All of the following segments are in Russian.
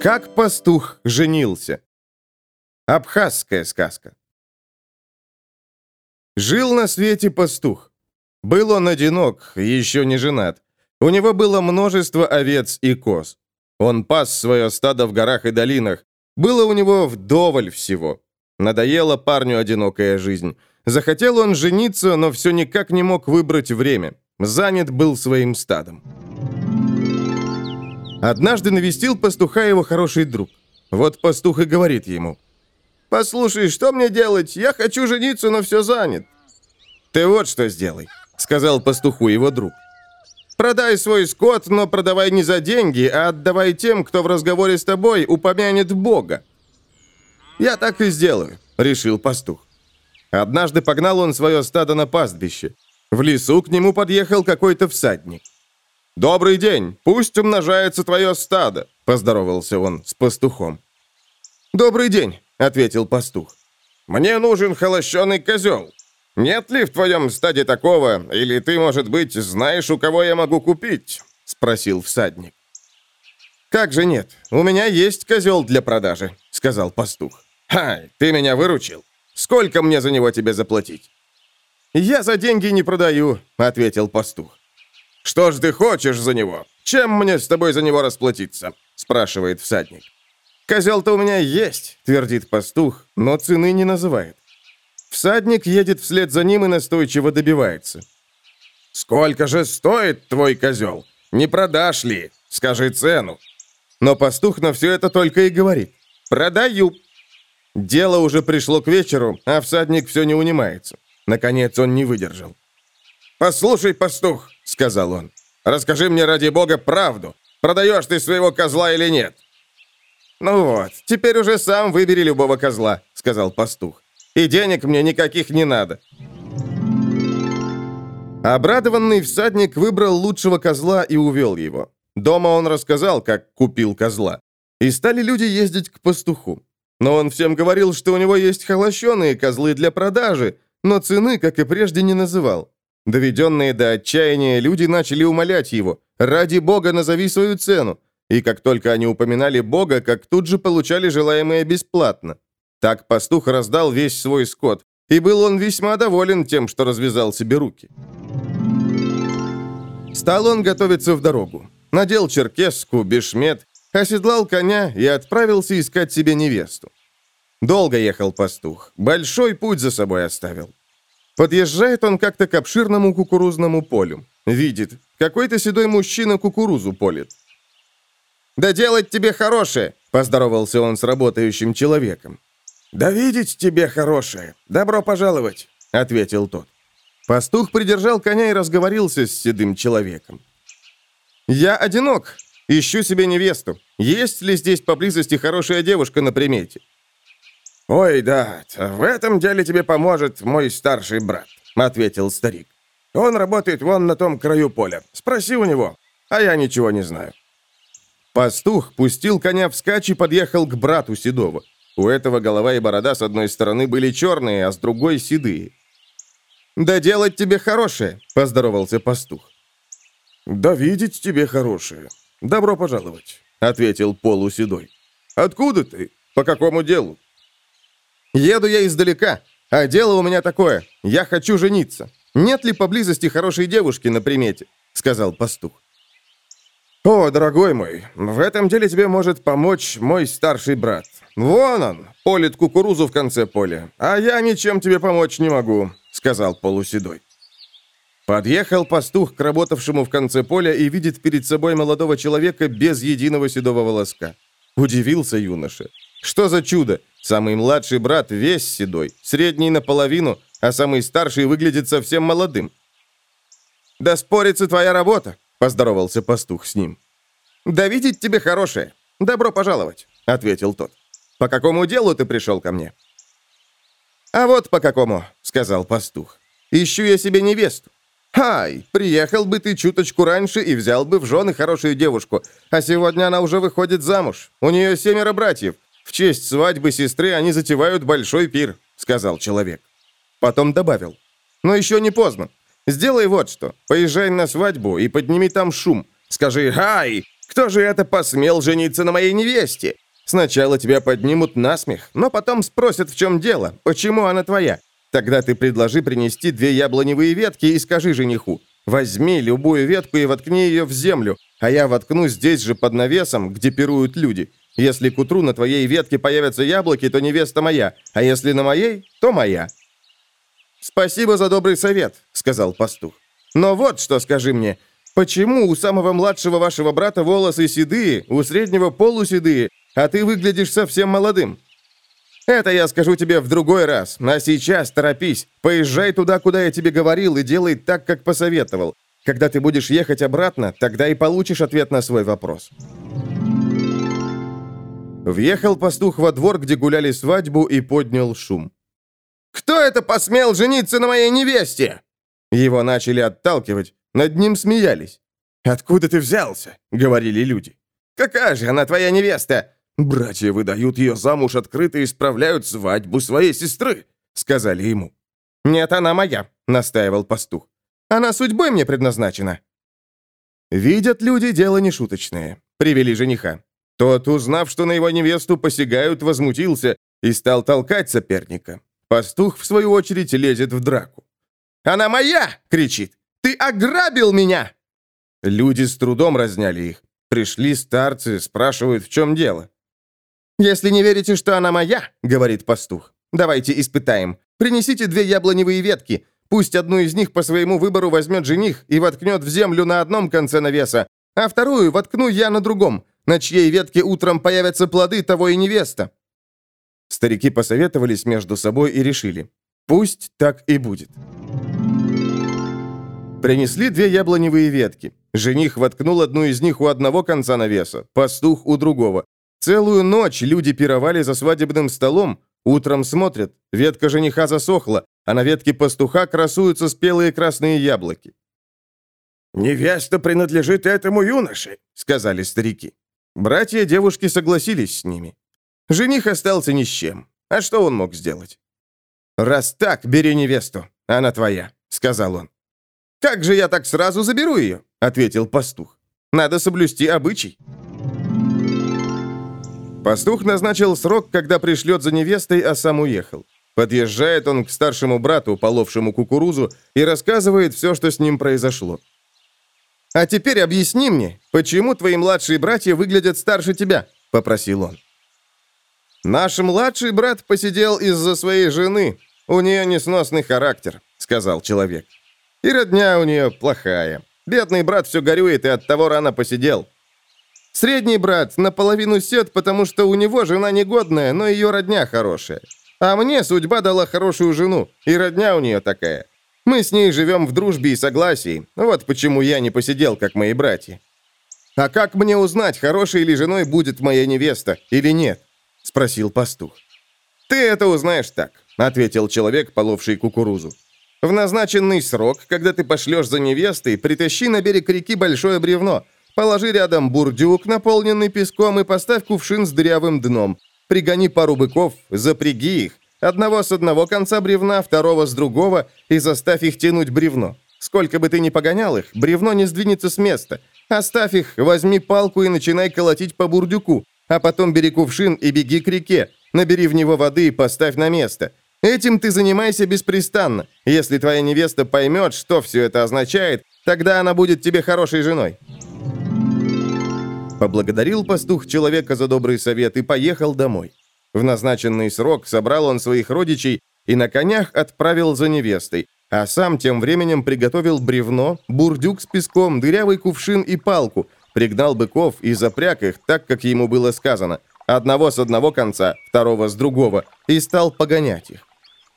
Как пастух женился. Абхазская сказка. Жил на свете пастух. Был он одинок, еще не женат. У него было множество овец и коз. Он пас свое стадо в горах и долинах. Было у него вдоволь всего. Надоела парню одинокая жизнь. Захотел он жениться, но все никак не мог выбрать время. Занят был своим стадом. Однажды навестил пастуха его хороший друг. Вот пастух и говорит ему. «Послушай, что мне делать? Я хочу жениться, но все занят». «Ты вот что сделай», — сказал пастуху его друг. «Продай свой скот, но продавай не за деньги, а отдавай тем, кто в разговоре с тобой упомянет Бога». «Я так и сделаю», — решил пастух. Однажды погнал он свое стадо на пастбище. В лесу к нему подъехал какой-то всадник. «Добрый день! Пусть умножается твое стадо!» – поздоровался он с пастухом. «Добрый день!» – ответил пастух. «Мне нужен холощеный козел. Нет ли в твоем стаде такого, или ты, может быть, знаешь, у кого я могу купить?» – спросил всадник. «Как же нет? У меня есть козел для продажи», — сказал пастух. «Ха, ты меня выручил. Сколько мне за него тебе заплатить?» «Я за деньги не продаю», — ответил пастух. «Что ж ты хочешь за него? Чем мне с тобой за него расплатиться?» — спрашивает всадник. «Козел-то у меня есть», — твердит пастух, но цены не называет. Всадник едет вслед за ним и настойчиво добивается. «Сколько же стоит твой козел? Не продашь ли? Скажи цену». Но пастух на все это только и говорит. «Продаю». Дело уже пришло к вечеру, а всадник все не унимается. Наконец он не выдержал. «Послушай, пастух», — сказал он, — «расскажи мне ради бога правду. Продаешь ты своего козла или нет?» «Ну вот, теперь уже сам выбери любого козла», — сказал пастух. «И денег мне никаких не надо». Обрадованный всадник выбрал лучшего козла и увел его. Дома он рассказал, как купил козла. И стали люди ездить к пастуху. Но он всем говорил, что у него есть холощеные козлы для продажи, но цены, как и прежде, не называл. Доведенные до отчаяния, люди начали умолять его. «Ради Бога назови свою цену!» И как только они упоминали Бога, как тут же получали желаемое бесплатно. Так пастух раздал весь свой скот, и был он весьма доволен тем, что развязал себе руки. Стал он готовиться в дорогу. Надел черкеску, бешмет, оседлал коня и отправился искать себе невесту. Долго ехал пастух, большой путь за собой оставил. Подъезжает он как-то к обширному кукурузному полю. Видит, какой-то седой мужчина кукурузу полит. «Да делать тебе хорошее!» – поздоровался он с работающим человеком. «Да видеть тебе хорошее! Добро пожаловать!» – ответил тот. Пастух придержал коня и разговорился с седым человеком. «Я одинок. Ищу себе невесту. Есть ли здесь поблизости хорошая девушка на примете?» «Ой, да, в этом деле тебе поможет мой старший брат», — ответил старик. «Он работает вон на том краю поля. Спроси у него, а я ничего не знаю». Пастух пустил коня вскачь и подъехал к брату Седова. У этого голова и борода с одной стороны были черные, а с другой — седые. «Да делать тебе хорошее», — поздоровался пастух. «Да видеть тебе хорошее. Добро пожаловать», — ответил полуседой. «Откуда ты? По какому делу?» Еду я издалека, а дело у меня такое. Я хочу жениться. Нет ли поблизости хорошей девушки на примете?» — сказал пастух. «О, дорогой мой, в этом деле тебе может помочь мой старший брат. Вон он, полит кукурузу в конце поля, а я ничем тебе помочь не могу», — сказал полуседой. Подъехал пастух к работавшему в конце поля и видит перед собой молодого человека без единого седого волоска. Удивился юноша. Что за чудо? Самый младший брат весь седой, средний наполовину, а самый старший выглядит совсем молодым. «Да спорится твоя работа», — поздоровался пастух с ним. «Да видеть тебе хорошее. Добро пожаловать», — ответил тот. «По какому делу ты пришел ко мне?» «А вот по какому», — сказал пастух. «Ищу я себе невесту. Хай, приехал бы ты чуточку раньше и взял бы в жены хорошую девушку, а сегодня она уже выходит замуж. У нее семеро братьев, в честь свадьбы сестры они затевают большой пир», — сказал человек. Потом добавил. «Но еще не поздно. Сделай вот что. Поезжай на свадьбу и подними там шум. Скажи «Ай! Кто же это посмел жениться на моей невесте?» Сначала тебя поднимут на смех, но потом спросят, в чем дело, почему она твоя. Тогда ты предложи принести две яблоневые ветки и скажи жениху, возьми любую ветку и воткни ее в землю, а я воткну здесь же под навесом, где пируют люди. Если к утру на твоей ветке появятся яблоки, то невеста моя, а если на моей, то моя». «Спасибо за добрый совет», — сказал пастух. «Но вот что скажи мне, почему у самого младшего вашего брата волосы седые, у среднего полуседые, а ты выглядишь совсем молодым?» «Это я скажу тебе в другой раз, а сейчас торопись, поезжай туда, куда я тебе говорил, и делай так, как посоветовал. Когда ты будешь ехать обратно, тогда и получишь ответ на свой вопрос». Въехал пастух во двор, где гуляли свадьбу, и поднял шум. «Кто это посмел жениться на моей невесте?» Его начали отталкивать, над ним смеялись. «Откуда ты взялся?» — говорили люди. «Какая же она твоя невеста?» «Братья выдают ее замуж открыто и справляют свадьбу своей сестры», — сказали ему. «Нет, она моя», — настаивал пастух. «Она судьбой мне предназначена». Видят люди, дело не шуточное. Привели жениха. Тот, узнав, что на его невесту посягают, возмутился и стал толкать соперника. Пастух, в свою очередь, лезет в драку. «Она моя!» — кричит. «Ты ограбил меня!» Люди с трудом разняли их. Пришли старцы, спрашивают, в чем дело. «Если не верите, что она моя, — говорит пастух, — давайте испытаем. Принесите две яблоневые ветки. Пусть одну из них по своему выбору возьмет жених и воткнет в землю на одном конце навеса, а вторую воткну я на другом, на чьей ветке утром появятся плоды того и невеста». Старики посоветовались между собой и решили. Пусть так и будет. Принесли две яблоневые ветки. Жених воткнул одну из них у одного конца навеса, пастух у другого. Целую ночь люди пировали за свадебным столом. Утром смотрят, ветка жениха засохла, а на ветке пастуха красуются спелые красные яблоки. «Невеста принадлежит этому юноше», — сказали старики. Братья девушки согласились с ними. Жених остался ни с чем. А что он мог сделать? «Раз так, бери невесту, она твоя», — сказал он. «Как же я так сразу заберу ее?» — ответил пастух. «Надо соблюсти обычай». Пастух назначил срок, когда пришлет за невестой, а сам уехал. Подъезжает он к старшему брату, половшему кукурузу, и рассказывает все, что с ним произошло. «А теперь объясни мне, почему твои младшие братья выглядят старше тебя?» — попросил он. «Наш младший брат посидел из-за своей жены. У нее несносный характер», — сказал человек. «И родня у нее плохая. Бедный брат все горюет и от того рано посидел. Средний брат наполовину сед, потому что у него жена негодная, но ее родня хорошая. А мне судьба дала хорошую жену, и родня у нее такая. Мы с ней живем в дружбе и согласии. Вот почему я не посидел, как мои братья. А как мне узнать, хорошей ли женой будет моя невеста или нет? Спросил пастух. Ты это узнаешь так, ответил человек, половший кукурузу. В назначенный срок, когда ты пошлешь за невестой, притащи на берег реки большое бревно, Положи рядом бурдюк, наполненный песком, и поставь кувшин с дырявым дном. Пригони пару быков, запряги их. Одного с одного конца бревна, второго с другого, и заставь их тянуть бревно. Сколько бы ты ни погонял их, бревно не сдвинется с места. Оставь их, возьми палку и начинай колотить по бурдюку, а потом бери кувшин и беги к реке. Набери в него воды и поставь на место. Этим ты занимайся беспрестанно. Если твоя невеста поймет, что все это означает, тогда она будет тебе хорошей женой. Поблагодарил пастух человека за добрый совет и поехал домой. В назначенный срок собрал он своих родичей и на конях отправил за невестой, а сам тем временем приготовил бревно, бурдюк с песком, дырявый кувшин и палку, пригнал быков и запряг их так, как ему было сказано, одного с одного конца, второго с другого, и стал погонять их.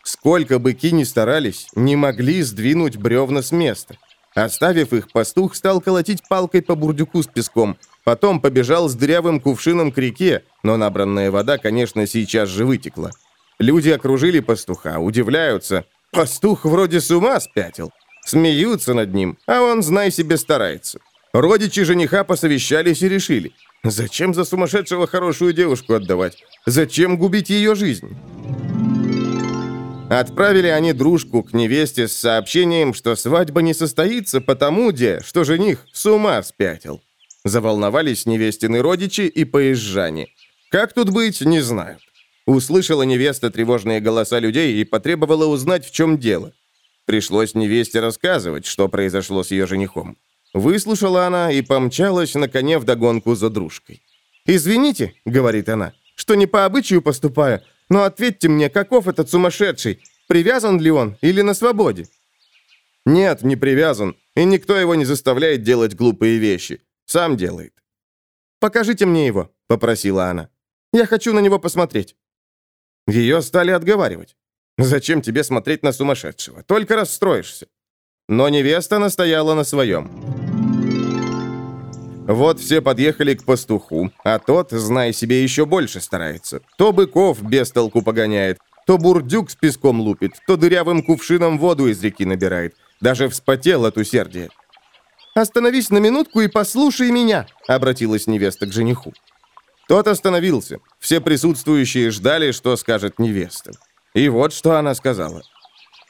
Сколько быки ни старались, не могли сдвинуть бревна с места. Оставив их, пастух стал колотить палкой по бурдюку с песком, Потом побежал с дырявым кувшином к реке, но набранная вода, конечно, сейчас же вытекла. Люди окружили пастуха, удивляются. Пастух вроде с ума спятил. Смеются над ним, а он, знай себе, старается. Родичи жениха посовещались и решили. Зачем за сумасшедшего хорошую девушку отдавать? Зачем губить ее жизнь? Отправили они дружку к невесте с сообщением, что свадьба не состоится потому, где, что жених с ума спятил. Заволновались невестины родичи и поезжане. Как тут быть, не знают. Услышала невеста тревожные голоса людей и потребовала узнать, в чем дело. Пришлось невесте рассказывать, что произошло с ее женихом. Выслушала она и помчалась на коне вдогонку за дружкой. «Извините», — говорит она, — «что не по обычаю поступаю, но ответьте мне, каков этот сумасшедший? Привязан ли он или на свободе?» «Нет, не привязан, и никто его не заставляет делать глупые вещи. Сам делает». «Покажите мне его», — попросила она. «Я хочу на него посмотреть». Ее стали отговаривать. «Зачем тебе смотреть на сумасшедшего? Только расстроишься». Но невеста настояла на своем. Вот все подъехали к пастуху, а тот, зная себе, еще больше старается. То быков без толку погоняет, то бурдюк с песком лупит, то дырявым кувшином воду из реки набирает. Даже вспотел от усердия. «Остановись на минутку и послушай меня», — обратилась невеста к жениху. Тот остановился. Все присутствующие ждали, что скажет невеста. И вот что она сказала.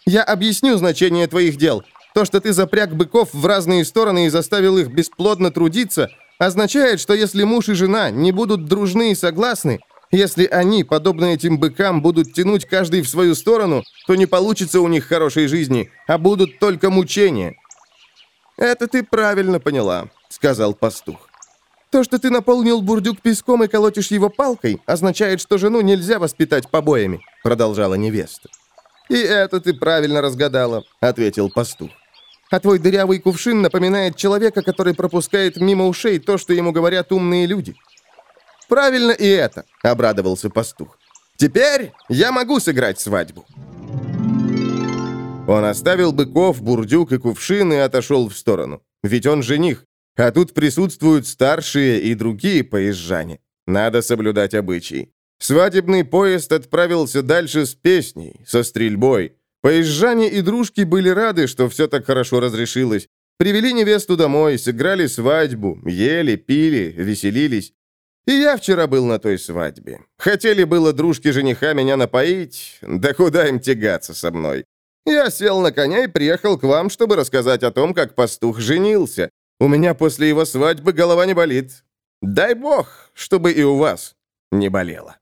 «Я объясню значение твоих дел. То, что ты запряг быков в разные стороны и заставил их бесплодно трудиться, означает, что если муж и жена не будут дружны и согласны, если они, подобно этим быкам, будут тянуть каждый в свою сторону, то не получится у них хорошей жизни, а будут только мучения». «Это ты правильно поняла», — сказал пастух. «То, что ты наполнил бурдюк песком и колотишь его палкой, означает, что жену нельзя воспитать побоями», — продолжала невеста. «И это ты правильно разгадала», — ответил пастух. «А твой дырявый кувшин напоминает человека, который пропускает мимо ушей то, что ему говорят умные люди. «Правильно и это», — обрадовался пастух. «Теперь я могу сыграть свадьбу». Он оставил быков, бурдюк и кувшин и отошел в сторону. Ведь он жених, а тут присутствуют старшие и другие поезжане. Надо соблюдать обычаи. Свадебный поезд отправился дальше с песней, со стрельбой. Поезжане и дружки были рады, что все так хорошо разрешилось. Привели невесту домой, сыграли свадьбу, ели, пили, веселились. И я вчера был на той свадьбе. Хотели было дружки жениха меня напоить, да куда им тягаться со мной. Я сел на коня и приехал к вам, чтобы рассказать о том, как пастух женился. У меня после его свадьбы голова не болит. Дай бог, чтобы и у вас не болела.